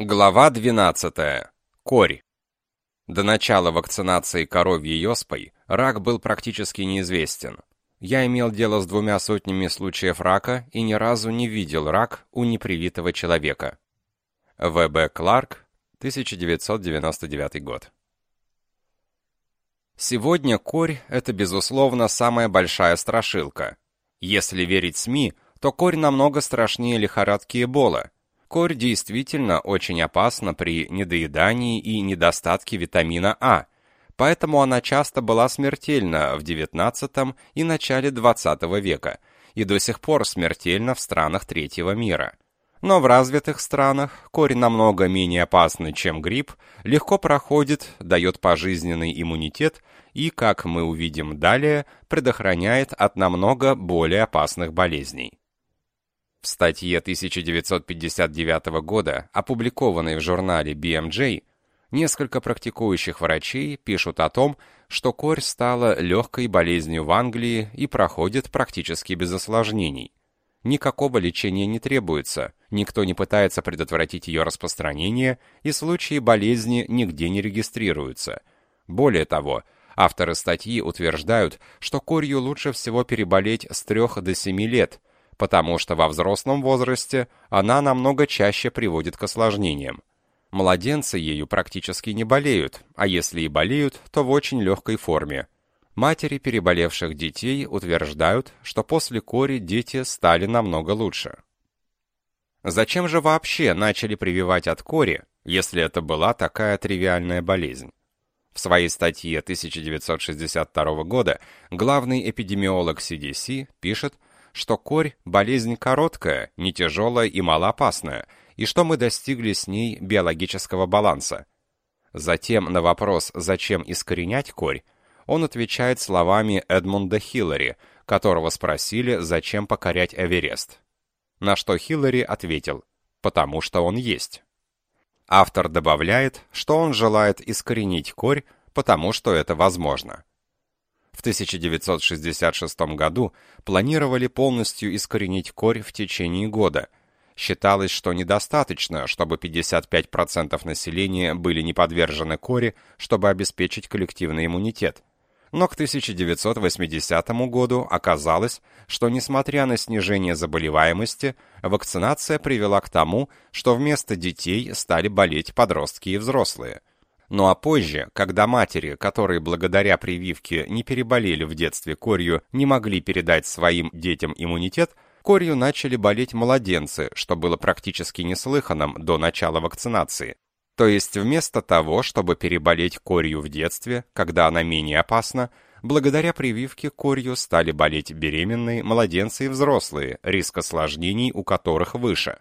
Глава 12. Корь. До начала вакцинации коровьей оспой рак был практически неизвестен. Я имел дело с двумя сотнями случаев рака и ни разу не видел рак у непривитого человека. В.Б. Кларк, 1999 год. Сегодня корь – это, безусловно, самая большая страшилка. Если верить СМИ, то корь намного страшнее лихорадки Эбола – Корь действительно очень опасна при недоедании и недостатке витамина А, поэтому она часто была смертельна в XIX и начале XX века и до сих пор смертельна в странах третьего мира. Но в развитых странах корь намного менее опасна, чем грипп, легко проходит, дает пожизненный иммунитет и, как мы увидим далее, предохраняет от намного более опасных болезней. В статье 1959 года, опубликованной в журнале BMJ, несколько практикующих врачей пишут о том, что корь стала легкой болезнью в Англии и проходит практически без осложнений. Никакого лечения не требуется, никто не пытается предотвратить ее распространение, и случаи болезни нигде не регистрируются. Более того, авторы статьи утверждают, что корью лучше всего переболеть с 3 до 7 лет – потому что во взрослом возрасте она намного чаще приводит к осложнениям. Младенцы ею практически не болеют, а если и болеют, то в очень легкой форме. Матери переболевших детей утверждают, что после кори дети стали намного лучше. Зачем же вообще начали прививать от кори, если это была такая тривиальная болезнь? В своей статье 1962 года главный эпидемиолог CDC пишет, что корь – болезнь короткая, не тяжелая и малоопасная, и что мы достигли с ней биологического баланса. Затем на вопрос «Зачем искоренять корь?» он отвечает словами Эдмунда Хиллари, которого спросили, зачем покорять Эверест. На что Хиллари ответил «Потому что он есть». Автор добавляет, что он желает искоренить корь, потому что это возможно. В 1966 году планировали полностью искоренить корь в течение года. Считалось, что недостаточно, чтобы 55% населения были не подвержены коре, чтобы обеспечить коллективный иммунитет. Но к 1980 году оказалось, что несмотря на снижение заболеваемости, вакцинация привела к тому, что вместо детей стали болеть подростки и взрослые. Ну а позже, когда матери, которые благодаря прививке не переболели в детстве корью, не могли передать своим детям иммунитет, корью начали болеть младенцы, что было практически неслыханным до начала вакцинации. То есть вместо того, чтобы переболеть корью в детстве, когда она менее опасна, благодаря прививке корью стали болеть беременные, младенцы и взрослые, риск осложнений у которых выше.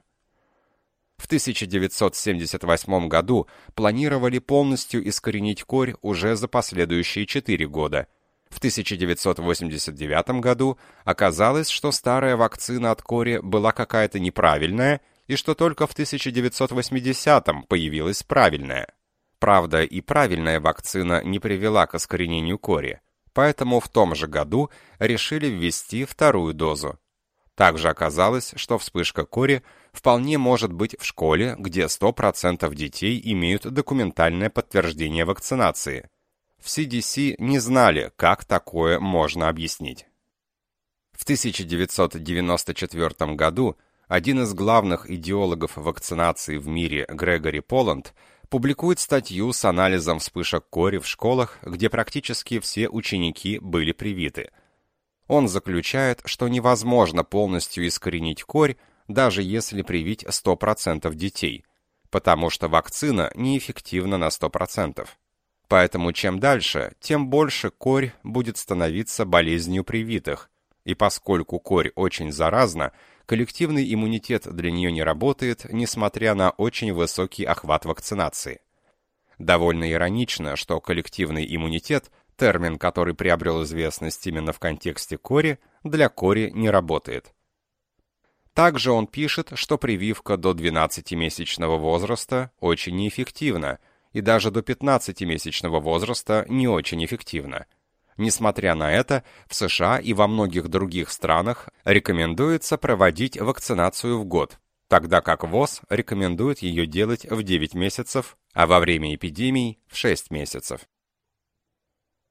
В 1978 году планировали полностью искоренить корь уже за последующие 4 года. В 1989 году оказалось, что старая вакцина от кори была какая-то неправильная, и что только в 1980 появилась правильная. Правда, и правильная вакцина не привела к искоренению кори, поэтому в том же году решили ввести вторую дозу. Также оказалось, что вспышка кори вполне может быть в школе, где 100% детей имеют документальное подтверждение вакцинации. В CDC не знали, как такое можно объяснить. В 1994 году один из главных идеологов вакцинации в мире Грегори Поланд публикует статью с анализом вспышек кори в школах, где практически все ученики были привиты – он заключает, что невозможно полностью искоренить корь, даже если привить 100% детей, потому что вакцина неэффективна на 100%. Поэтому чем дальше, тем больше корь будет становиться болезнью привитых, и поскольку корь очень заразна, коллективный иммунитет для нее не работает, несмотря на очень высокий охват вакцинации. Довольно иронично, что коллективный иммунитет термин, который приобрел известность именно в контексте кори, для кори не работает. Также он пишет, что прививка до 12-месячного возраста очень неэффективна, и даже до 15-месячного возраста не очень эффективна. Несмотря на это, в США и во многих других странах рекомендуется проводить вакцинацию в год. тогда как ВОЗ рекомендует ее делать в 9 месяцев, а во время эпидемий – в 6 месяцев.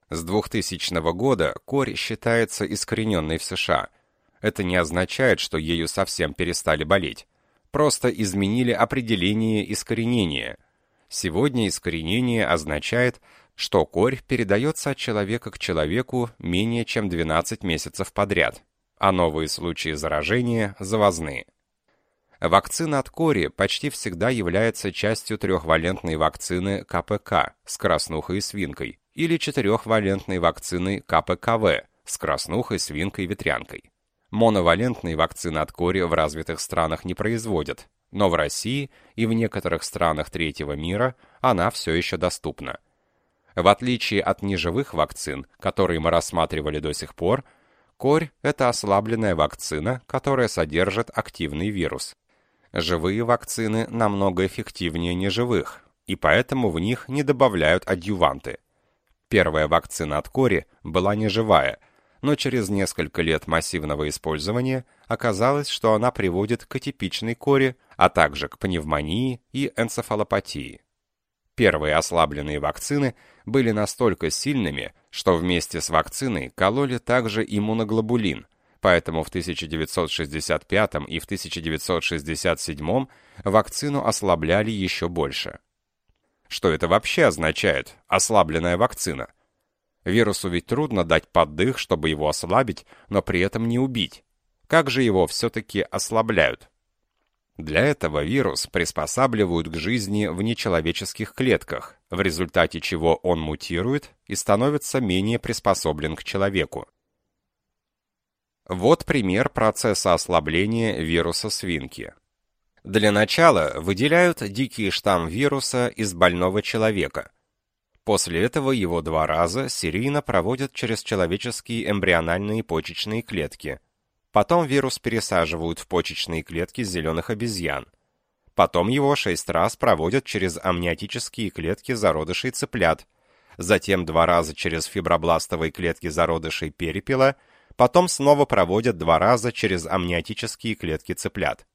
С 2000 года корь считается искорененной в США. Это не означает, что ею совсем перестали болеть. Просто изменили определение искоренения. Сегодня искоренение означает, что корь передается от человека к человеку менее чем 12 месяцев подряд, а новые случаи заражения – завозные. Вакцина от кори почти всегда является частью трехвалентной вакцины КПК с краснухой и свинкой или четырехвалентной вакцины КПКВ с краснухой, свинкой и ветрянкой. Моновалентные вакцины от кори в развитых странах не производят, но в России и в некоторых странах третьего мира она все еще доступна. В отличие от неживых вакцин, которые мы рассматривали до сих пор, корь – это ослабленная вакцина, которая содержит активный вирус. Живые вакцины намного эффективнее неживых, и поэтому в них не добавляют адъюванты. Первая вакцина от кори была неживая, но через несколько лет массивного использования оказалось, что она приводит к атипичной кори, а также к пневмонии и энцефалопатии. Первые ослабленные вакцины были настолько сильными, что вместе с вакциной кололи также иммуноглобулин, поэтому в 1965 и в 1967 вакцину ослабляли еще больше. Что это вообще означает, ослабленная вакцина? Вирусу ведь трудно дать поддых, чтобы его ослабить, но при этом не убить. Как же его все-таки ослабляют? Для этого вирус приспосабливают к жизни в нечеловеческих клетках, в результате чего он мутирует и становится менее приспособлен к человеку. Вот пример процесса ослабления вируса свинки. Для начала выделяют дикий штамм вируса из больного человека. После этого его два раза серийно проводят через человеческие эмбриональные почечные клетки – Потом вирус пересаживают в почечные клетки зеленых обезьян. Потом его шесть раз проводят через амниотические клетки зародышей цыплят, затем два раза через фибробластовые клетки зародышей перепела, потом снова проводят два раза через амниотические клетки цыплят.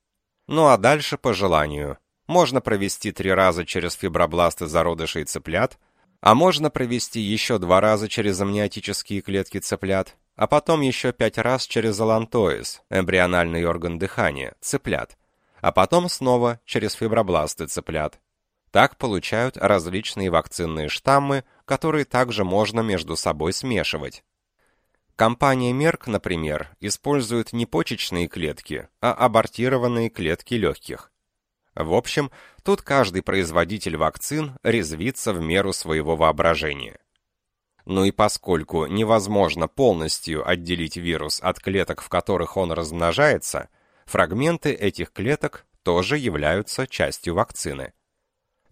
Ну а дальше по желанию. Можно провести три раза через фибробласты зародышей цыплят, а можно провести еще два раза через амниотические клетки цыплят, а потом еще пять раз через алантоис, эмбриональный орган дыхания, цыплят, а потом снова через фибробласты цыплят. Так получают различные вакцинные штаммы, которые также можно между собой смешивать. Компания Merck, например, использует не почечные клетки, а абортированные клетки легких. В общем, тут каждый производитель вакцин резвится в меру своего воображения. Ну и поскольку невозможно полностью отделить вирус от клеток, в которых он размножается, фрагменты этих клеток тоже являются частью вакцины.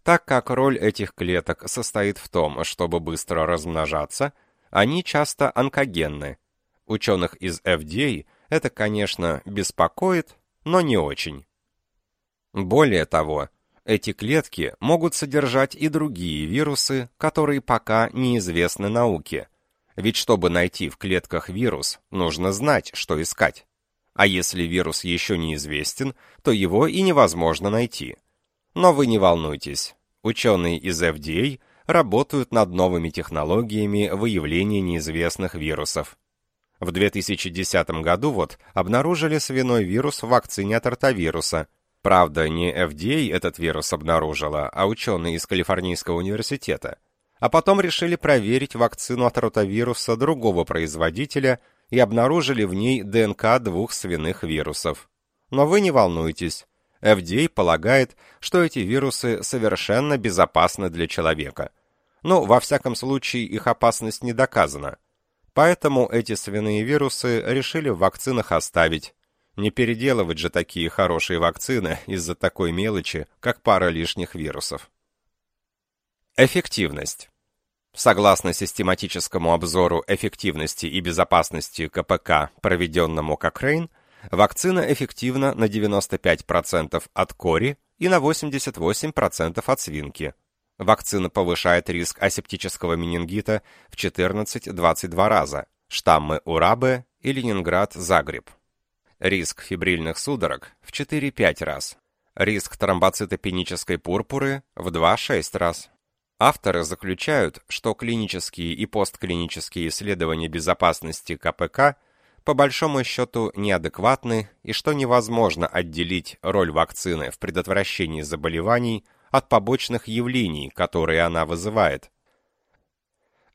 Так как роль этих клеток состоит в том, чтобы быстро размножаться, они часто онкогенны. Ученых из FDA это, конечно, беспокоит, но не очень. Более того, эти клетки могут содержать и другие вирусы, которые пока неизвестны науке. Ведь чтобы найти в клетках вирус, нужно знать, что искать. А если вирус еще неизвестен, то его и невозможно найти. Но вы не волнуйтесь. Ученые из FDA работают над новыми технологиями выявления неизвестных вирусов. В 2010 году вот обнаружили свиной вирус в вакцине от ротавируса – Правда, не FDA этот вирус обнаружила, а ученые из Калифорнийского университета. А потом решили проверить вакцину от ротавируса другого производителя и обнаружили в ней ДНК двух свиных вирусов. Но вы не волнуйтесь. FDA полагает, что эти вирусы совершенно безопасны для человека. Ну, во всяком случае, их опасность не доказана. Поэтому эти свиные вирусы решили в вакцинах оставить, не переделывать же такие хорошие вакцины из-за такой мелочи, как пара лишних вирусов. Эффективность. Согласно систематическому обзору эффективности и безопасности КПК, проведенному Кокрейн, вакцина эффективна на 95% от кори и на 88% от свинки. Вакцина повышает риск асептического менингита в 14-22 раза, штаммы Урабе и Ленинград-Загреб риск фибрильных судорог в 4-5 раз, Риск тромбоцитопенической пурпуры в 2-6 раз. Авторы заключают, что клинические и постклинические исследования безопасности КПК по большому счету неадекватны и что невозможно отделить роль вакцины в предотвращении заболеваний от побочных явлений, которые она вызывает.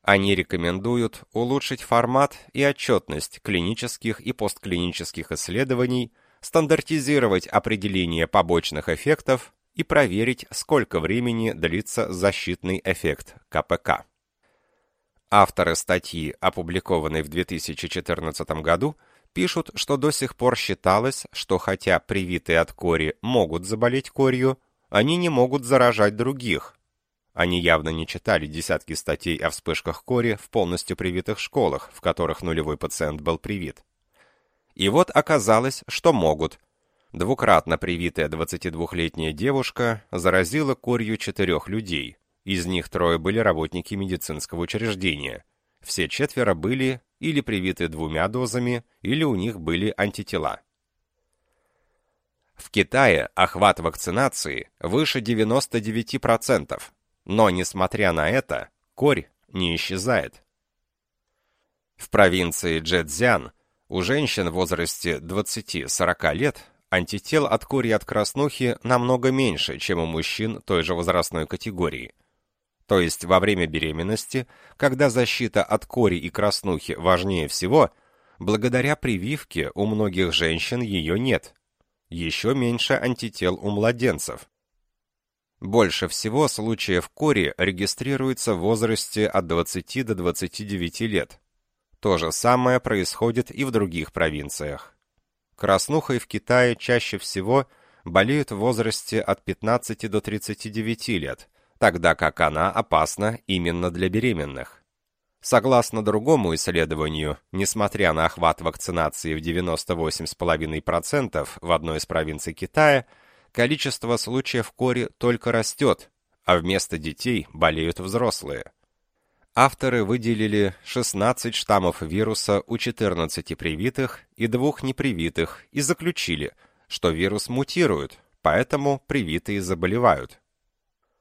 Они рекомендуют улучшить формат и отчетность клинических и постклинических исследований, стандартизировать определение побочных эффектов и проверить, сколько времени длится защитный эффект КПК. Авторы статьи, опубликованной в 2014 году, пишут, что до сих пор считалось, что хотя привитые от кори могут заболеть корью, они не могут заражать других. Они явно не читали десятки статей о вспышках кори в полностью привитых школах, в которых нулевой пациент был привит. И вот оказалось, что могут, Двукратно привитая 22-летняя девушка заразила корью четырех людей. Из них трое были работники медицинского учреждения. Все четверо были или привиты двумя дозами, или у них были антитела. В Китае охват вакцинации выше 99%, но, несмотря на это, корь не исчезает. В провинции Джэцзян у женщин в возрасте 20-40 лет антител от кори от краснухи намного меньше, чем у мужчин той же возрастной категории. То есть во время беременности, когда защита от кори и краснухи важнее всего, благодаря прививке у многих женщин ее нет. Еще меньше антител у младенцев. Больше всего случаев кори регистрируется в возрасте от 20 до 29 лет. То же самое происходит и в других провинциях. Краснухой в Китае чаще всего болеют в возрасте от 15 до 39 лет, тогда как она опасна именно для беременных. Согласно другому исследованию, несмотря на охват вакцинации в 98,5% в одной из провинций Китая, количество случаев кори только растет, а вместо детей болеют взрослые авторы выделили 16 штаммов вируса у 14 привитых и двух непривитых и заключили, что вирус мутирует, поэтому привитые заболевают.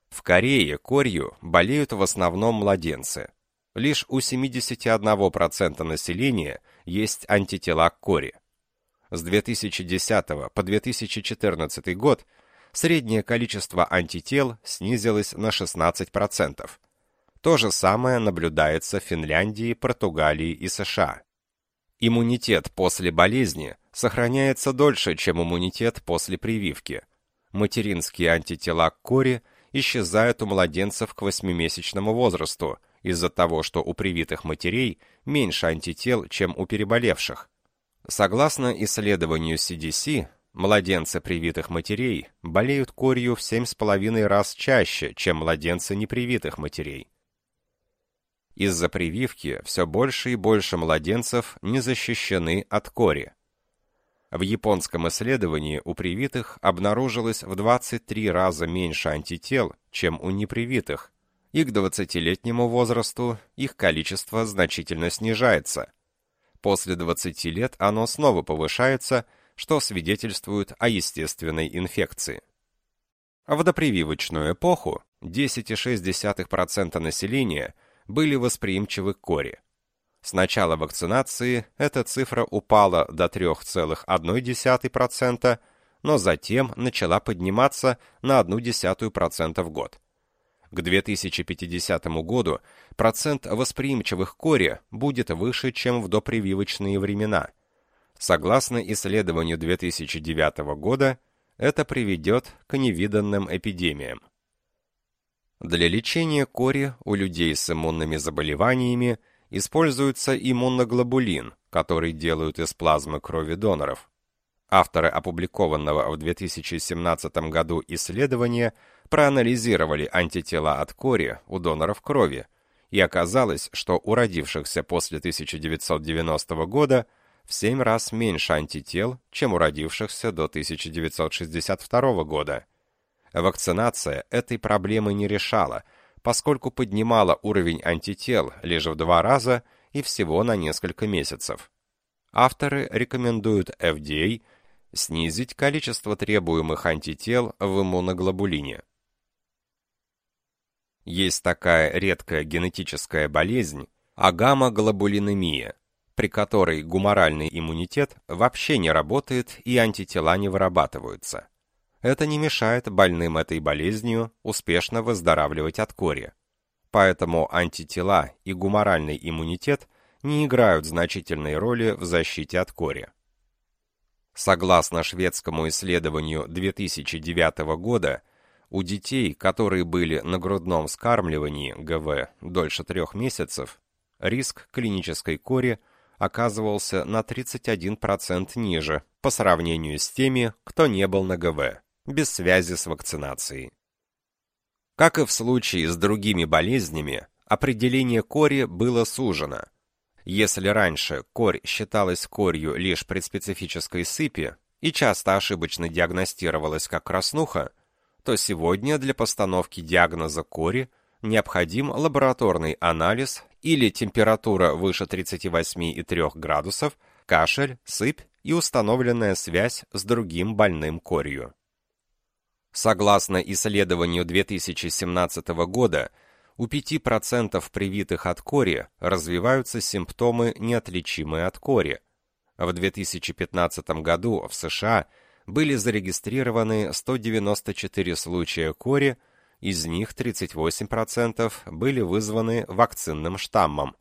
В Корее корью болеют в основном младенцы. Лишь у 71% населения есть антитела к кори. С 2010 по 2014 год среднее количество антител снизилось на 16%, то же самое наблюдается в Финляндии, Португалии и США. Иммунитет после болезни сохраняется дольше, чем иммунитет после прививки. Материнские антитела к кори исчезают у младенцев к 8-месячному возрасту из-за того, что у привитых матерей меньше антител, чем у переболевших. Согласно исследованию CDC, младенцы привитых матерей болеют корью в 7,5 раз чаще, чем младенцы непривитых матерей. Из-за прививки все больше и больше младенцев не защищены от кори. В японском исследовании у привитых обнаружилось в 23 раза меньше антител, чем у непривитых, и к 20-летнему возрасту их количество значительно снижается. После 20 лет оно снова повышается, что свидетельствует о естественной инфекции. В допрививочную эпоху 10,6% населения были восприимчивы к коре. С начала вакцинации эта цифра упала до 3,1%, но затем начала подниматься на 0,1% в год. К 2050 году процент восприимчивых к коре будет выше, чем в допрививочные времена. Согласно исследованию 2009 года, это приведет к невиданным эпидемиям. Для лечения кори у людей с иммунными заболеваниями используется иммуноглобулин, который делают из плазмы крови доноров. Авторы опубликованного в 2017 году исследования проанализировали антитела от кори у доноров крови, и оказалось, что у родившихся после 1990 года в 7 раз меньше антител, чем у родившихся до 1962 года. Вакцинация этой проблемы не решала, поскольку поднимала уровень антител лишь в два раза и всего на несколько месяцев. Авторы рекомендуют FDA снизить количество требуемых антител в иммуноглобулине. Есть такая редкая генетическая болезнь агамоглобулинемия, при которой гуморальный иммунитет вообще не работает и антитела не вырабатываются. Это не мешает больным этой болезнью успешно выздоравливать от кори. Поэтому антитела и гуморальный иммунитет не играют значительной роли в защите от кори. Согласно шведскому исследованию 2009 года, у детей, которые были на грудном вскармливании ГВ дольше трех месяцев, риск клинической кори оказывался на 31% ниже по сравнению с теми, кто не был на ГВ, без связи с вакцинацией. Как и в случае с другими болезнями, определение кори было сужено. Если раньше корь считалась корью лишь при специфической сыпи и часто ошибочно диагностировалась как краснуха, то сегодня для постановки диагноза кори необходим лабораторный анализ или температура выше 38,3 градусов, кашель, сыпь и установленная связь с другим больным корью. Согласно исследованию 2017 года, у 5% привитых от кори развиваются симптомы, неотличимые от кори. В 2015 году в США были зарегистрированы 194 случая кори, из них 38% были вызваны вакцинным штаммом.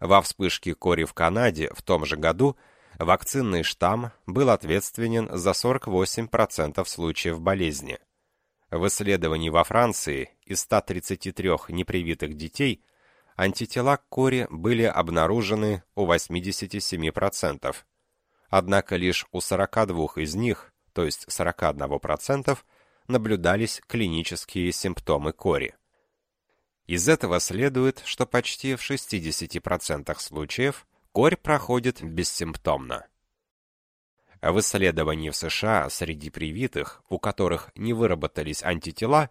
Во вспышке кори в Канаде в том же году вакцинный штамм был ответственен за 48% случаев болезни. В исследовании во Франции из 133 непривитых детей антитела к кори были обнаружены у 87%. Однако лишь у 42 из них, то есть 41%, наблюдались клинические симптомы кори. Из этого следует, что почти в 60% случаев корь проходит бессимптомно. В исследовании в США среди привитых, у которых не выработались антитела,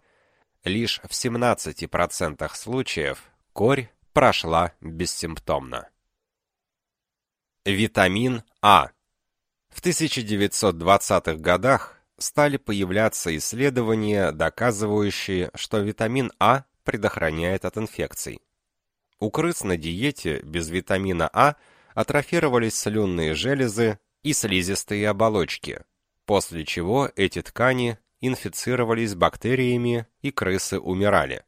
лишь в 17% случаев корь прошла бессимптомно. Витамин А. В 1920-х годах стали появляться исследования, доказывающие, что витамин А предохраняет от инфекций. У крыс на диете без витамина А атрофировались слюнные железы и слизистые оболочки, после чего эти ткани инфицировались бактериями и крысы умирали.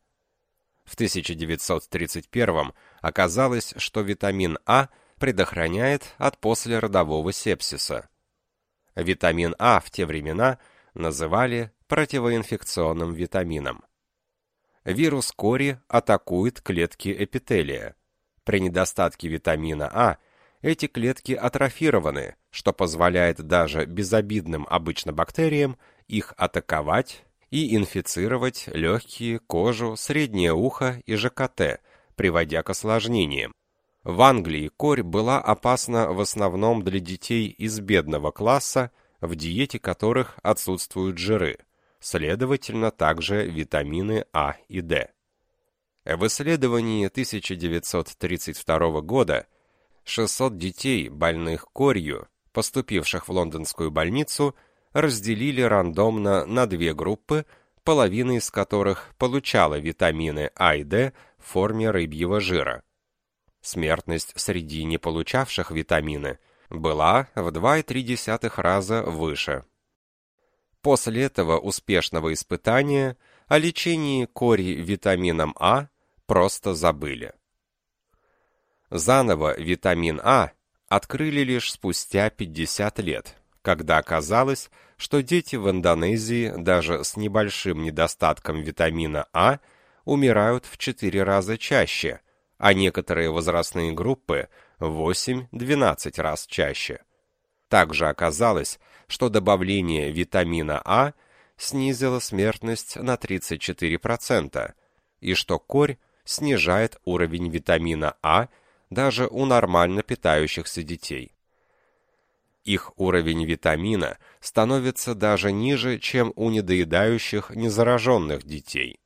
В 1931 оказалось, что витамин А предохраняет от послеродового сепсиса – Витамин А в те времена называли противоинфекционным витамином. Вирус кори атакует клетки эпителия. При недостатке витамина А эти клетки атрофированы, что позволяет даже безобидным обычно бактериям их атаковать и инфицировать легкие, кожу, среднее ухо и ЖКТ, приводя к осложнениям. В Англии корь была опасна в основном для детей из бедного класса, в диете которых отсутствуют жиры, следовательно, также витамины А и D. В исследовании 1932 года 600 детей, больных корью, поступивших в лондонскую больницу, разделили рандомно на две группы, половина из которых получала витамины А и D в форме рыбьего жира. Смертность среди не получавших витамины была в 2,3 раза выше. После этого успешного испытания о лечении кори витамином А просто забыли. Заново витамин А открыли лишь спустя 50 лет, когда оказалось, что дети в Индонезии даже с небольшим недостатком витамина А умирают в 4 раза чаще – а некоторые возрастные группы 8-12 раз чаще. Также оказалось, что добавление витамина А снизило смертность на 34%, и что корь снижает уровень витамина А даже у нормально питающихся детей. Их уровень витамина становится даже ниже, чем у недоедающих незараженных детей.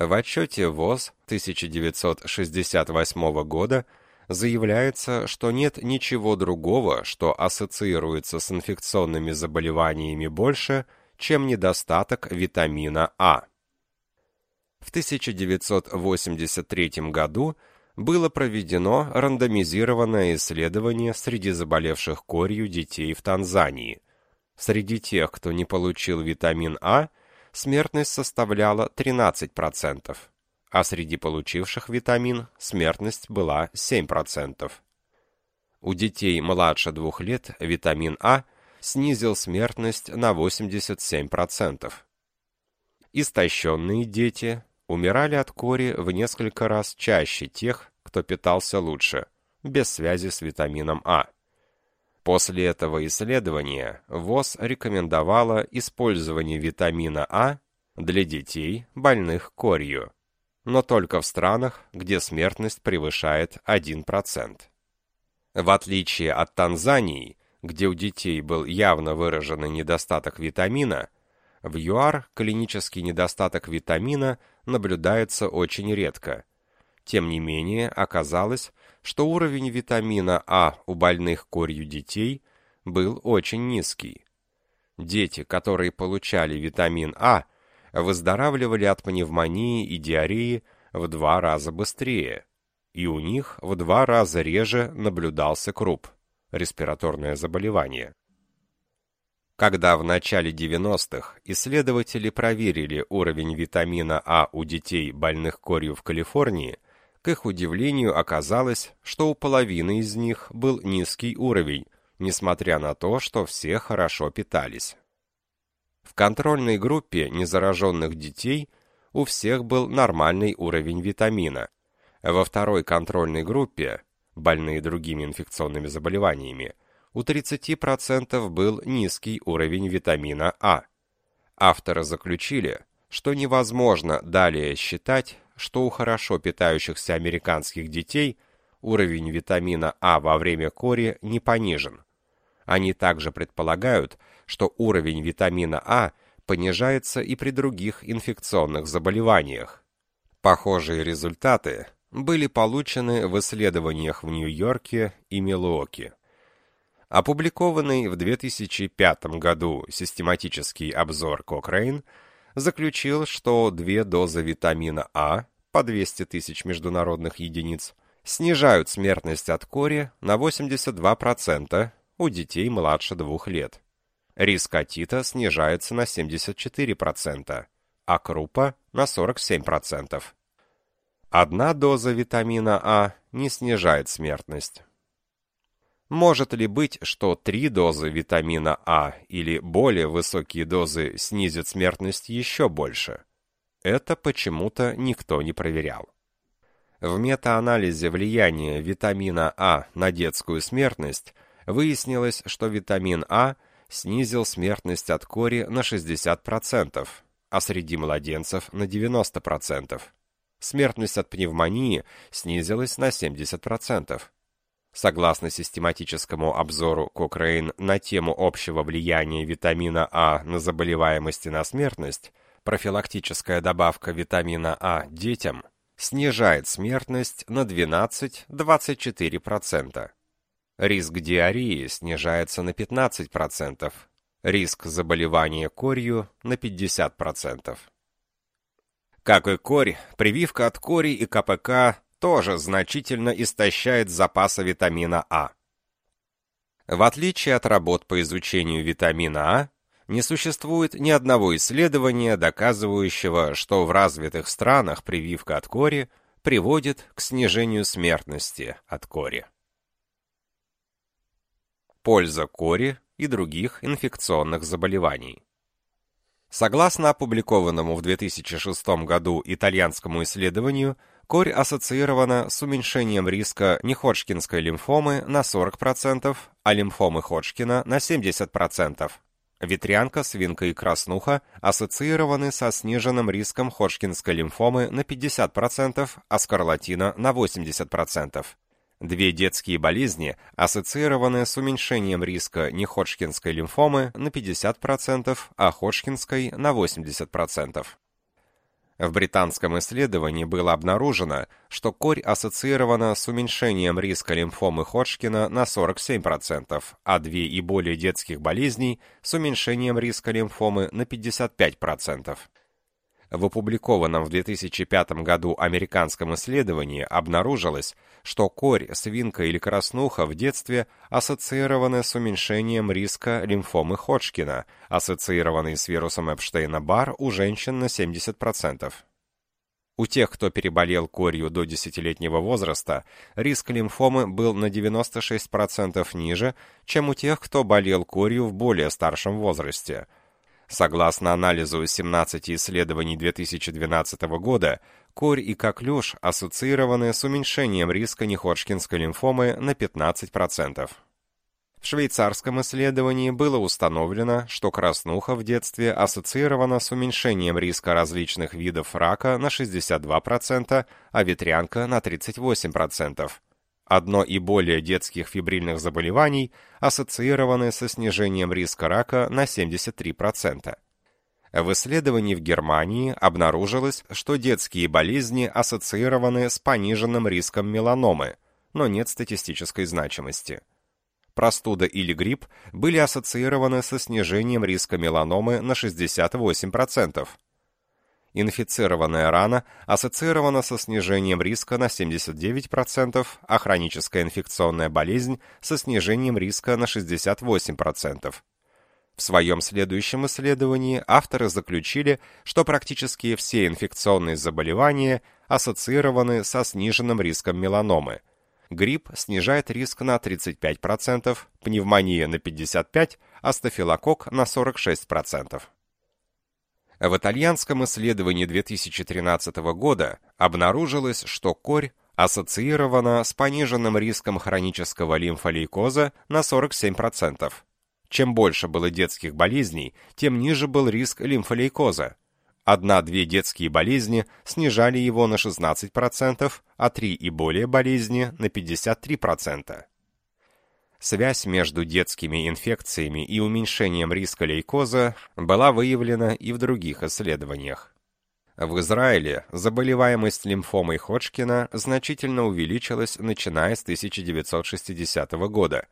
В отчете ВОЗ 1968 года заявляется, что нет ничего другого, что ассоциируется с инфекционными заболеваниями больше, чем недостаток витамина А. В 1983 году было проведено рандомизированное исследование среди заболевших корью детей в Танзании. Среди тех, кто не получил витамин А, смертность составляла 13%, а среди получивших витамин смертность была 7%. У детей младше двух лет витамин А снизил смертность на 87%. Истощенные дети умирали от кори в несколько раз чаще тех, кто питался лучше, без связи с витамином А. После этого исследования ВОЗ рекомендовала использование витамина А для детей, больных корью, но только в странах, где смертность превышает 1%. В отличие от Танзании, где у детей был явно выраженный недостаток витамина, в ЮАР клинический недостаток витамина наблюдается очень редко. Тем не менее, оказалось, что уровень витамина А у больных корью детей был очень низкий. Дети, которые получали витамин А, выздоравливали от пневмонии и диареи в два раза быстрее, и у них в два раза реже наблюдался круп, респираторное заболевание. Когда в начале 90-х исследователи проверили уровень витамина А у детей, больных корью в Калифорнии, к их удивлению оказалось, что у половины из них был низкий уровень, несмотря на то, что все хорошо питались. В контрольной группе незараженных детей у всех был нормальный уровень витамина. Во второй контрольной группе, больные другими инфекционными заболеваниями, у 30% был низкий уровень витамина А. Авторы заключили, что невозможно далее считать, что у хорошо питающихся американских детей уровень витамина А во время кори не понижен. Они также предполагают, что уровень витамина А понижается и при других инфекционных заболеваниях. Похожие результаты были получены в исследованиях в Нью-Йорке и Милуоке. Опубликованный в 2005 году систематический обзор Cochrane заключил, что две дозы витамина А по 200 тысяч международных единиц снижают смертность от кори на 82% у детей младше двух лет. Риск отита снижается на 74%, а крупа на 47%. Одна доза витамина А не снижает смертность. Может ли быть, что три дозы витамина А или более высокие дозы снизят смертность еще больше? Это почему-то никто не проверял. В метаанализе влияния витамина А на детскую смертность выяснилось, что витамин А снизил смертность от кори на 60%, а среди младенцев на 90%. Смертность от пневмонии снизилась на 70%. Согласно систематическому обзору Кокрейн на тему общего влияния витамина А на заболеваемость и на смертность, профилактическая добавка витамина А детям снижает смертность на 12-24%. Риск диареи снижается на 15%, риск заболевания корью на 50%. Как и корь, прививка от кори и КПК тоже значительно истощает запасы витамина А. В отличие от работ по изучению витамина А, не существует ни одного исследования, доказывающего, что в развитых странах прививка от кори приводит к снижению смертности от кори. Польза кори и других инфекционных заболеваний. Согласно опубликованному в 2006 году итальянскому исследованию, корь ассоциирована с уменьшением риска неходжкинской лимфомы на 40%, а лимфомы Ходжкина на 70%. Ветрянка, свинка и краснуха ассоциированы со сниженным риском ходжкинской лимфомы на 50%, а скарлатина на 80%. Две детские болезни ассоциированы с уменьшением риска неходжкинской лимфомы на 50%, а ходжкинской на 80%. В британском исследовании было обнаружено, что корь ассоциирована с уменьшением риска лимфомы Ходжкина на 47%, а две и более детских болезней с уменьшением риска лимфомы на 55%. В опубликованном в 2005 году американском исследовании обнаружилось, что корь, свинка или краснуха в детстве ассоциированы с уменьшением риска лимфомы Ходжкина, ассоциированной с вирусом Эпштейна-Барр у женщин на 70%. У тех, кто переболел корью до 10-летнего возраста, риск лимфомы был на 96% ниже, чем у тех, кто болел корью в более старшем возрасте – Согласно анализу 17 исследований 2012 года, корь и коклюш ассоциированы с уменьшением риска неходжкинской лимфомы на 15%. В швейцарском исследовании было установлено, что краснуха в детстве ассоциирована с уменьшением риска различных видов рака на 62%, а ветрянка на 38%. Одно и более детских фибрильных заболеваний ассоциированы со снижением риска рака на 73%. В исследовании в Германии обнаружилось, что детские болезни ассоциированы с пониженным риском меланомы, но нет статистической значимости. Простуда или грипп были ассоциированы со снижением риска меланомы на 68%, Инфицированная рана ассоциирована со снижением риска на 79%, а хроническая инфекционная болезнь со снижением риска на 68%. В своем следующем исследовании авторы заключили, что практически все инфекционные заболевания ассоциированы со сниженным риском меланомы. Грипп снижает риск на 35%, пневмония на 55%, а стафилококк на 46%. В итальянском исследовании 2013 года обнаружилось, что корь ассоциирована с пониженным риском хронического лимфолейкоза на 47%. Чем больше было детских болезней, тем ниже был риск лимфолейкоза. Одна-две детские болезни снижали его на 16%, а три и более болезни на 53%. Связь между детскими инфекциями и уменьшением риска лейкоза была выявлена и в других исследованиях. В Израиле заболеваемость лимфомой Ходжкина значительно увеличилась начиная с 1960 года.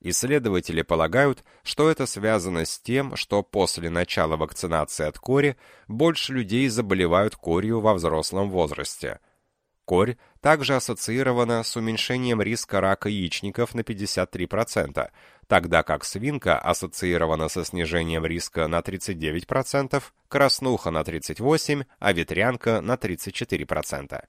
Исследователи полагают, что это связано с тем, что после начала вакцинации от кори больше людей заболевают корью во взрослом возрасте – Корь также ассоциирована с уменьшением риска рака яичников на 53%, тогда как свинка ассоциирована со снижением риска на 39%, краснуха на 38%, а ветрянка на 34%.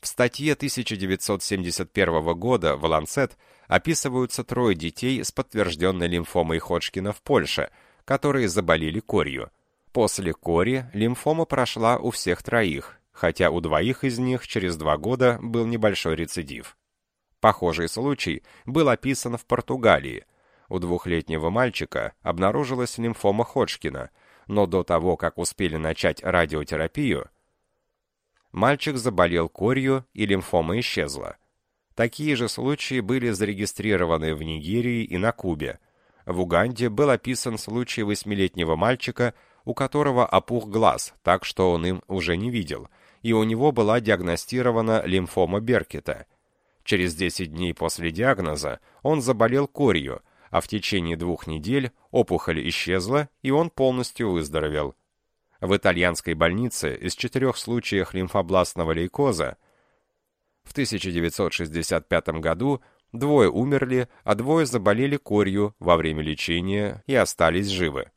В статье 1971 года в Lancet описываются трое детей с подтвержденной лимфомой Ходжкина в Польше, которые заболели корью. После кори лимфома прошла у всех троих, хотя у двоих из них через два года был небольшой рецидив. Похожий случай был описан в Португалии. У двухлетнего мальчика обнаружилась лимфома Ходжкина, но до того, как успели начать радиотерапию, мальчик заболел корью и лимфома исчезла. Такие же случаи были зарегистрированы в Нигерии и на Кубе. В Уганде был описан случай восьмилетнего мальчика, у которого опух глаз, так что он им уже не видел – и у него была диагностирована лимфома Беркета. Через 10 дней после диагноза он заболел корью, а в течение двух недель опухоль исчезла, и он полностью выздоровел. В итальянской больнице из четырех случаев лимфобластного лейкоза в 1965 году двое умерли, а двое заболели корью во время лечения и остались живы.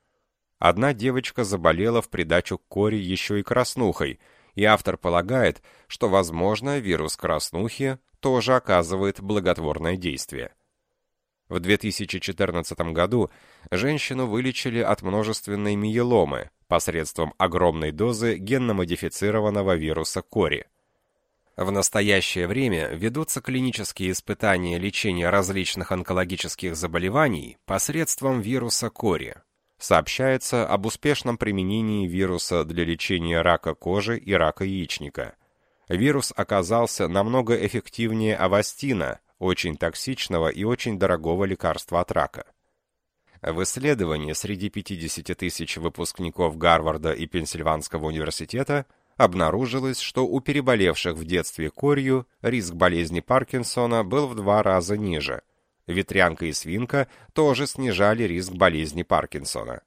Одна девочка заболела в придачу к кори еще и краснухой – и автор полагает, что, возможно, вирус краснухи тоже оказывает благотворное действие. В 2014 году женщину вылечили от множественной миеломы посредством огромной дозы генно-модифицированного вируса кори. В настоящее время ведутся клинические испытания лечения различных онкологических заболеваний посредством вируса кори сообщается об успешном применении вируса для лечения рака кожи и рака яичника. Вирус оказался намного эффективнее авастина, очень токсичного и очень дорогого лекарства от рака. В исследовании среди 50 тысяч выпускников Гарварда и Пенсильванского университета обнаружилось, что у переболевших в детстве корью риск болезни Паркинсона был в два раза ниже. Ветрянка и свинка тоже снижали риск болезни Паркинсона.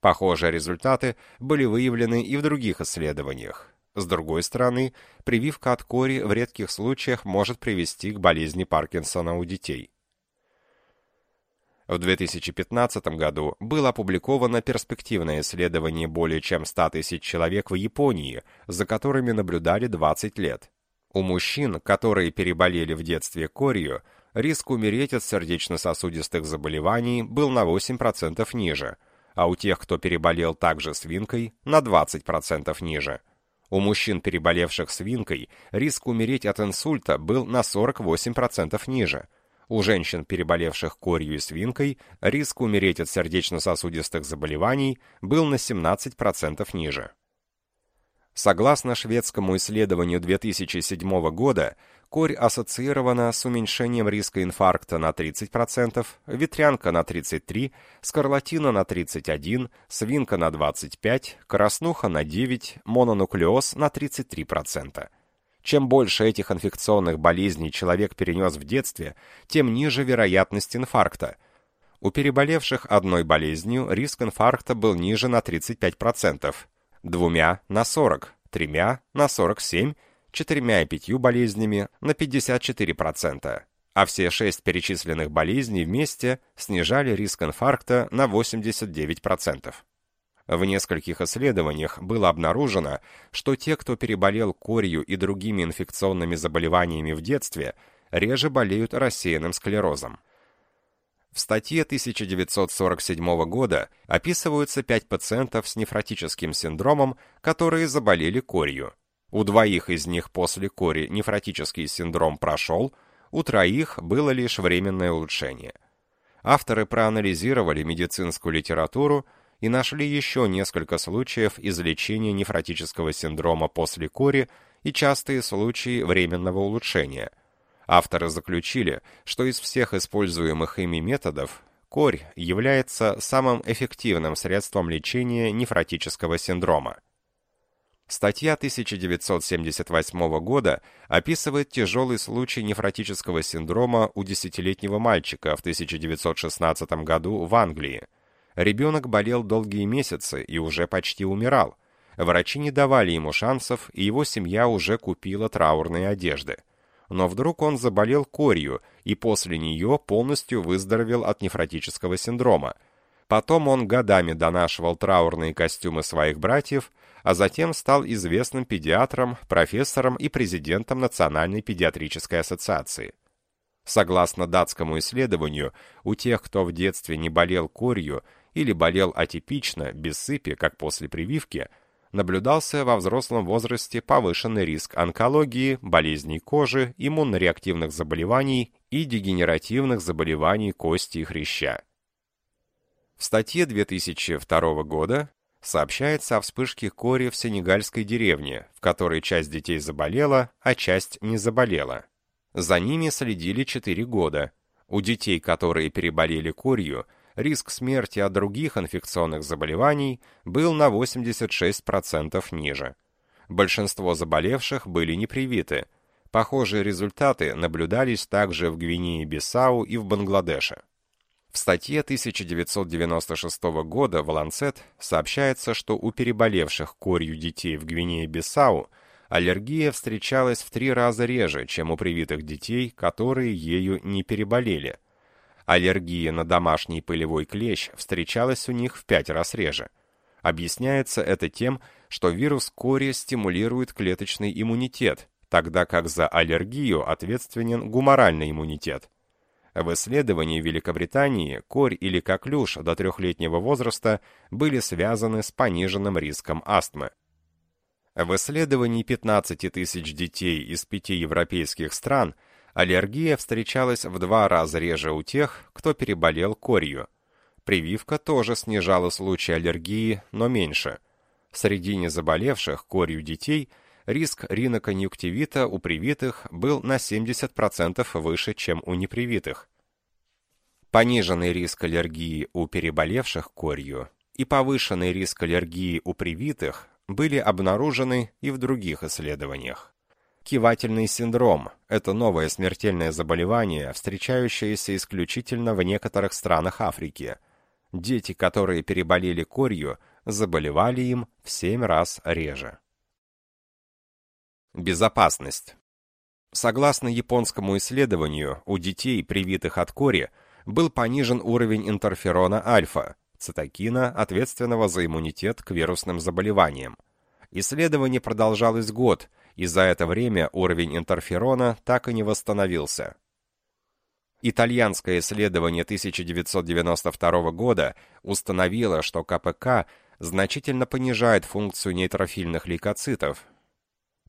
Похожие результаты были выявлены и в других исследованиях. С другой стороны, прививка от кори в редких случаях может привести к болезни Паркинсона у детей. В 2015 году было опубликовано перспективное исследование более чем 100 тысяч человек в Японии, за которыми наблюдали 20 лет. У мужчин, которые переболели в детстве корью, риск умереть от сердечно-сосудистых заболеваний был на 8% ниже, а у тех, кто переболел также свинкой, на 20% ниже. У мужчин, переболевших свинкой, риск умереть от инсульта был на 48% ниже – у женщин, переболевших корью и свинкой, риск умереть от сердечно-сосудистых заболеваний был на 17% ниже. Согласно шведскому исследованию 2007 года, корь ассоциирована с уменьшением риска инфаркта на 30%, ветрянка на 33%, скарлатина на 31%, свинка на 25%, краснуха на 9%, мононуклеоз на 33%. Чем больше этих инфекционных болезней человек перенес в детстве, тем ниже вероятность инфаркта. У переболевших одной болезнью риск инфаркта был ниже на 35%, двумя – на 40%, тремя – на 47%, четырьмя и пятью болезнями – на 54%, а все шесть перечисленных болезней вместе снижали риск инфаркта на 89%. В нескольких исследованиях было обнаружено, что те, кто переболел корью и другими инфекционными заболеваниями в детстве, реже болеют рассеянным склерозом. В статье 1947 года описываются пять пациентов с нефротическим синдромом, которые заболели корью. У двоих из них после кори нефротический синдром прошел, у троих было лишь временное улучшение. Авторы проанализировали медицинскую литературу и нашли еще несколько случаев излечения нефротического синдрома после кори и частые случаи временного улучшения. Авторы заключили, что из всех используемых ими методов корь является самым эффективным средством лечения нефротического синдрома. Статья 1978 года описывает тяжелый случай нефротического синдрома у десятилетнего мальчика в 1916 году в Англии. Ребенок болел долгие месяцы и уже почти умирал. Врачи не давали ему шансов, и его семья уже купила траурные одежды. Но вдруг он заболел корью и после нее полностью выздоровел от нефротического синдрома. Потом он годами донашивал траурные костюмы своих братьев, а затем стал известным педиатром, профессором и президентом Национальной педиатрической ассоциации. Согласно датскому исследованию, у тех, кто в детстве не болел корью или болел атипично, без сыпи, как после прививки, наблюдался во взрослом возрасте повышенный риск онкологии, болезней кожи, иммунореактивных заболеваний и дегенеративных заболеваний кости и хряща. В статье 2002 года сообщается о вспышке кори в сенегальской деревне, в которой часть детей заболела, а часть не заболела. За ними следили 4 года. У детей, которые переболели корью, риск смерти от других инфекционных заболеваний был на 86% ниже. Большинство заболевших были не привиты. Похожие результаты наблюдались также в Гвинее-Бисау и в Бангладеше. В статье 1996 года в Lancet сообщается, что у переболевших корью детей в Гвинее-Бисау аллергия встречалась в три раза реже, чем у привитых детей, которые ею не переболели – Аллергия на домашний пылевой клещ встречалась у них в пять раз реже. Объясняется это тем, что вирус кори стимулирует клеточный иммунитет, тогда как за аллергию ответственен гуморальный иммунитет. В исследовании Великобритании корь или коклюш до трехлетнего возраста были связаны с пониженным риском астмы. В исследовании 15 тысяч детей из пяти европейских стран – Аллергия встречалась в два раза реже у тех, кто переболел корью. Прививка тоже снижала случаи аллергии, но меньше. Среди незаболевших корью детей риск риноконъюнктивита у привитых был на 70% выше, чем у непривитых. пониженный риск аллергии у переболевших корью и повышенный риск аллергии у привитых были обнаружены и в других исследованиях. Кивательный синдром – это новое смертельное заболевание, встречающееся исключительно в некоторых странах Африки. Дети, которые переболели корью, заболевали им в 7 раз реже. Безопасность. Согласно японскому исследованию, у детей, привитых от кори, был понижен уровень интерферона альфа, цитокина, ответственного за иммунитет к вирусным заболеваниям. Исследование продолжалось год, и за это время уровень интерферона так и не восстановился. Итальянское исследование 1992 года установило, что КПК значительно понижает функцию нейтрофильных лейкоцитов,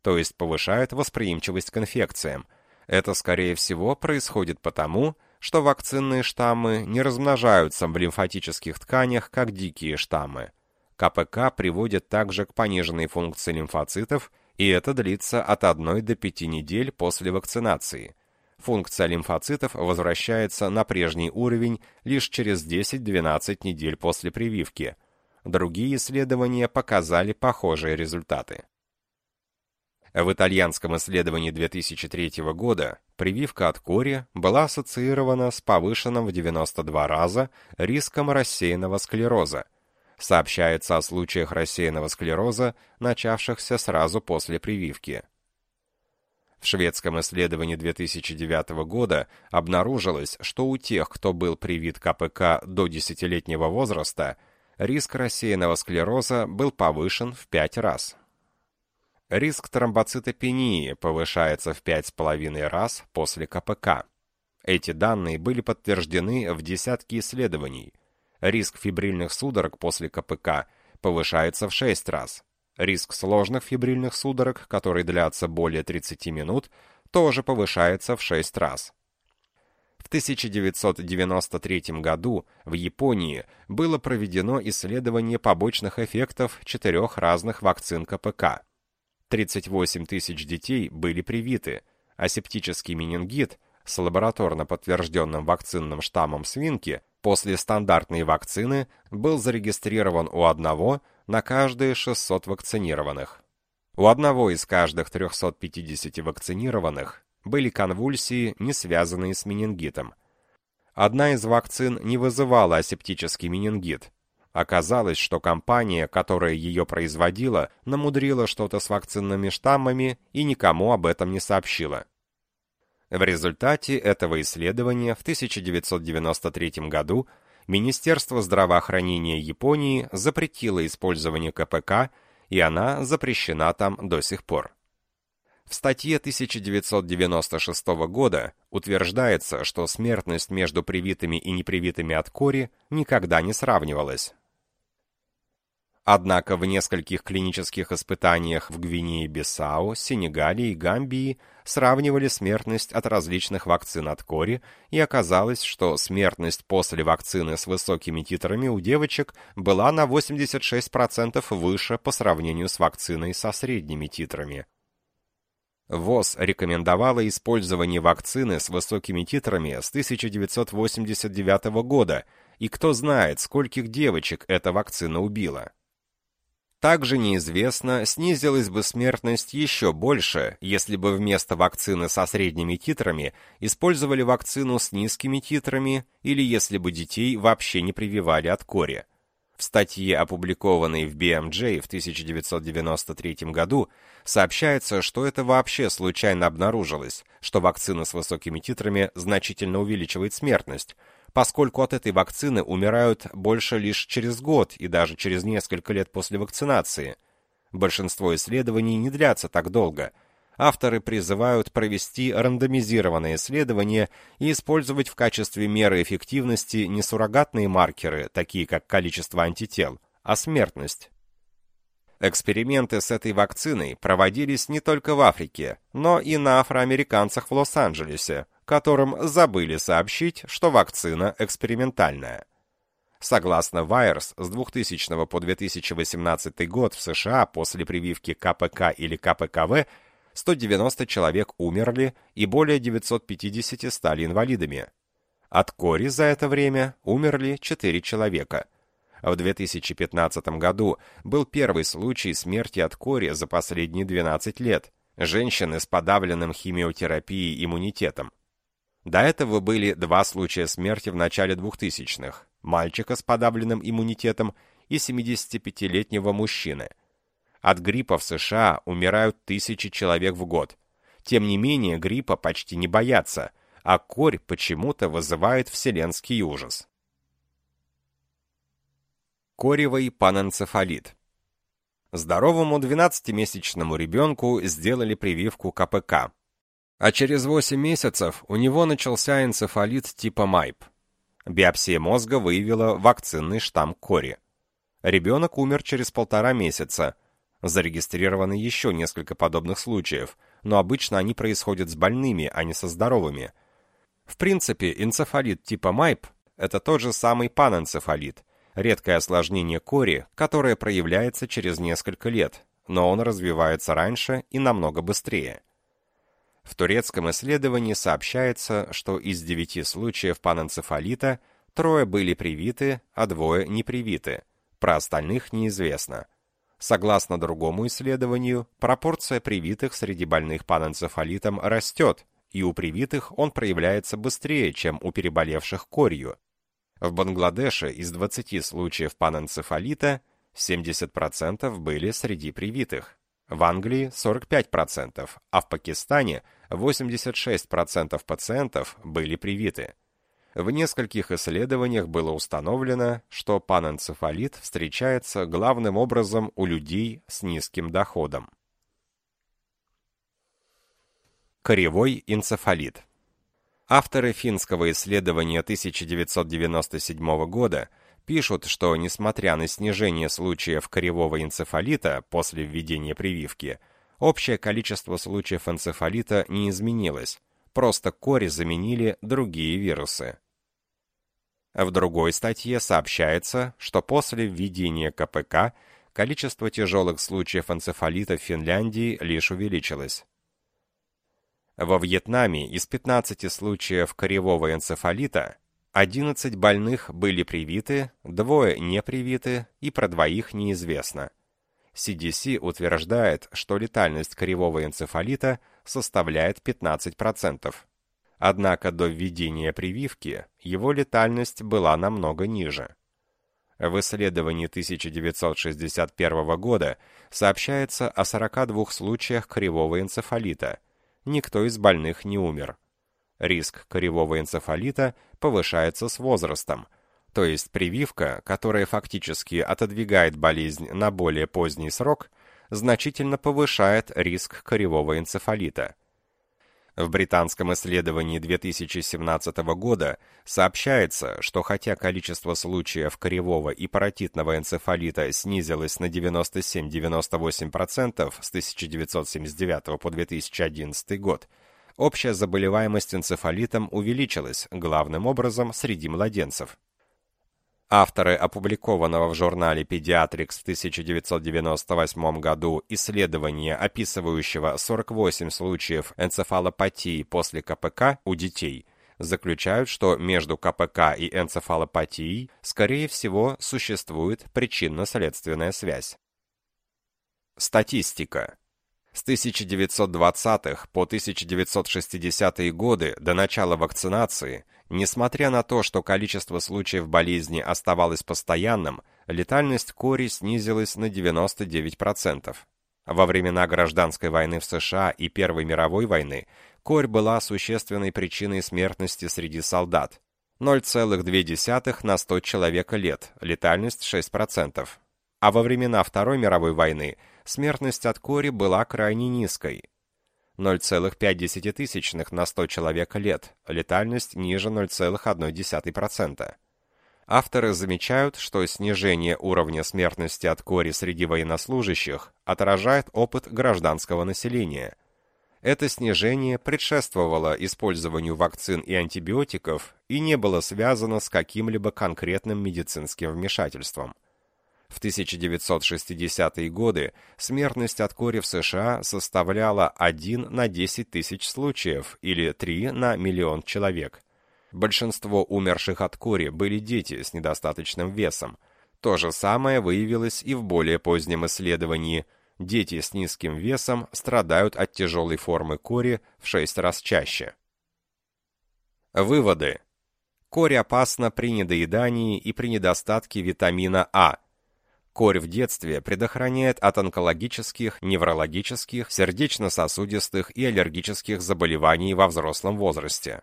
то есть повышает восприимчивость к инфекциям. Это, скорее всего, происходит потому, что вакцинные штаммы не размножаются в лимфатических тканях, как дикие штаммы. КПК приводит также к пониженной функции лимфоцитов, и это длится от 1 до 5 недель после вакцинации. Функция лимфоцитов возвращается на прежний уровень лишь через 10-12 недель после прививки. Другие исследования показали похожие результаты. В итальянском исследовании 2003 года прививка от кори была ассоциирована с повышенным в 92 раза риском рассеянного склероза. Сообщается о случаях рассеянного склероза, начавшихся сразу после прививки. В шведском исследовании 2009 года обнаружилось, что у тех, кто был привит КПК до 10-летнего возраста, риск рассеянного склероза был повышен в 5 раз. Риск тромбоцитопении повышается в 5,5 раз после КПК. Эти данные были подтверждены в десятки исследований. Риск фибрильных судорог после КПК повышается в 6 раз. Риск сложных фибрильных судорог, которые длятся более 30 минут, тоже повышается в 6 раз. В 1993 году в Японии было проведено исследование побочных эффектов четырех разных вакцин КПК. 38 тысяч детей были привиты, а септический менингит с лабораторно подтвержденным вакцинным штаммом свинки после стандартной вакцины был зарегистрирован у одного на каждые 600 вакцинированных. У одного из каждых 350 вакцинированных были конвульсии, не связанные с менингитом. Одна из вакцин не вызывала асептический менингит, Оказалось, что компания, которая ее производила, намудрила что-то с вакцинными штаммами и никому об этом не сообщила. В результате этого исследования в 1993 году Министерство здравоохранения Японии запретило использование КПК, и она запрещена там до сих пор. В статье 1996 года утверждается, что смертность между привитыми и непривитыми от кори никогда не сравнивалась. Однако в нескольких клинических испытаниях в Гвинее-Бисау, Сенегале и Гамбии сравнивали смертность от различных вакцин от кори, и оказалось, что смертность после вакцины с высокими титрами у девочек была на 86% выше по сравнению с вакциной со средними титрами. ВОЗ рекомендовала использование вакцины с высокими титрами с 1989 года, и кто знает, скольких девочек эта вакцина убила. Также неизвестно, снизилась бы смертность еще больше, если бы вместо вакцины со средними титрами использовали вакцину с низкими титрами или если бы детей вообще не прививали от кори. В статье, опубликованной в BMJ в 1993 году, сообщается, что это вообще случайно обнаружилось, что вакцина с высокими титрами значительно увеличивает смертность, поскольку от этой вакцины умирают больше лишь через год и даже через несколько лет после вакцинации. Большинство исследований не длятся так долго. Авторы призывают провести рандомизированное исследование и использовать в качестве меры эффективности не суррогатные маркеры, такие как количество антител, а смертность. Эксперименты с этой вакциной проводились не только в Африке, но и на афроамериканцах в Лос-Анджелесе, которым забыли сообщить, что вакцина экспериментальная. Согласно Вайерс, с 2000 по 2018 год в США после прививки КПК или КПКВ 190 человек умерли и более 950 стали инвалидами. От кори за это время умерли 4 человека. В 2015 году был первый случай смерти от кори за последние 12 лет. Женщины с подавленным химиотерапией иммунитетом. До этого были два случая смерти в начале 2000-х. Мальчика с подавленным иммунитетом и 75-летнего мужчины. От гриппа в США умирают тысячи человек в год. Тем не менее, гриппа почти не боятся, а корь почему-то вызывает вселенский ужас. Коревый панэнцефалит Здоровому 12-месячному ребенку сделали прививку КПК. А через 8 месяцев у него начался энцефалит типа МАЙП. Биопсия мозга выявила вакцинный штамм кори. Ребенок умер через полтора месяца. Зарегистрировано еще несколько подобных случаев, но обычно они происходят с больными, а не со здоровыми. В принципе, энцефалит типа МАЙП – это тот же самый панэнцефалит, редкое осложнение кори, которое проявляется через несколько лет, но он развивается раньше и намного быстрее. В турецком исследовании сообщается, что из девяти случаев панэнцефалита трое были привиты, а двое не привиты – про остальных неизвестно. Согласно другому исследованию, пропорция привитых среди больных панэнцефалитом растет, и у привитых он проявляется быстрее, чем у переболевших корью. В Бангладеше из 20 случаев панэнцефалита 70% были среди привитых. В Англии 45%, а в Пакистане 86% пациентов были привиты. В нескольких исследованиях было установлено, что панэнцефалит встречается главным образом у людей с низким доходом. Коревой энцефалит Авторы финского исследования 1997 года пишут, что несмотря на снижение случаев коревого энцефалита после введения прививки, общее количество случаев энцефалита не изменилось, просто кори заменили другие вирусы. В другой статье сообщается, что после введения КПК количество тяжелых случаев энцефалита в Финляндии лишь увеличилось. Во Вьетнаме из 15 случаев коревого энцефалита 11 больных были привиты, двое не привиты и про двоих неизвестно. CDC утверждает, что летальность коревого энцефалита составляет 15%. Однако до введения прививки его летальность была намного ниже. В исследовании 1961 года сообщается о 42 случаях кривого энцефалита. Никто из больных не умер. Риск кривого энцефалита повышается с возрастом, то есть прививка, которая фактически отодвигает болезнь на более поздний срок, значительно повышает риск кривого энцефалита – в британском исследовании 2017 года сообщается, что хотя количество случаев коревого и паротитного энцефалита снизилось на 97-98% с 1979 по 2011 год, общая заболеваемость энцефалитом увеличилась, главным образом среди младенцев. Авторы опубликованного в журнале Pediatrics в 1998 году исследования, описывающего 48 случаев энцефалопатии после КПК у детей, заключают, что между КПК и энцефалопатией, скорее всего, существует причинно-следственная связь. Статистика. С 1920-х по 1960-е годы до начала вакцинации – Несмотря на то, что количество случаев болезни оставалось постоянным, летальность кори снизилась на 99%. Во времена гражданской войны в США и Первой мировой войны корь была существенной причиной смертности среди солдат. 0,2 на 100 человека лет, летальность 6%. А во времена Второй мировой войны смертность от кори была крайне низкой, 0,5 на 100 человека лет, летальность ниже 0,1%. Авторы замечают, что снижение уровня смертности от кори среди военнослужащих отражает опыт гражданского населения. Это снижение предшествовало использованию вакцин и антибиотиков и не было связано с каким-либо конкретным медицинским вмешательством. В 1960-е годы смертность от кори в США составляла 1 на 10 тысяч случаев или 3 на миллион человек. Большинство умерших от кори были дети с недостаточным весом. То же самое выявилось и в более позднем исследовании. Дети с низким весом страдают от тяжелой формы кори в 6 раз чаще. Выводы. Корь опасна при недоедании и при недостатке витамина А. Корь в детстве предохраняет от онкологических, неврологических, сердечно-сосудистых и аллергических заболеваний во взрослом возрасте.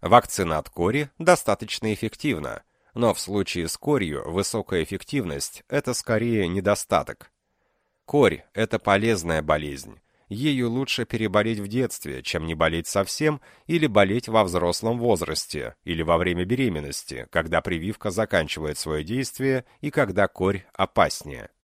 Вакцина от кори достаточно эффективна, но в случае с корью высокая эффективность – это скорее недостаток. Корь – это полезная болезнь, ею лучше переболеть в детстве, чем не болеть совсем или болеть во взрослом возрасте или во время беременности, когда прививка заканчивает свое действие и когда корь опаснее.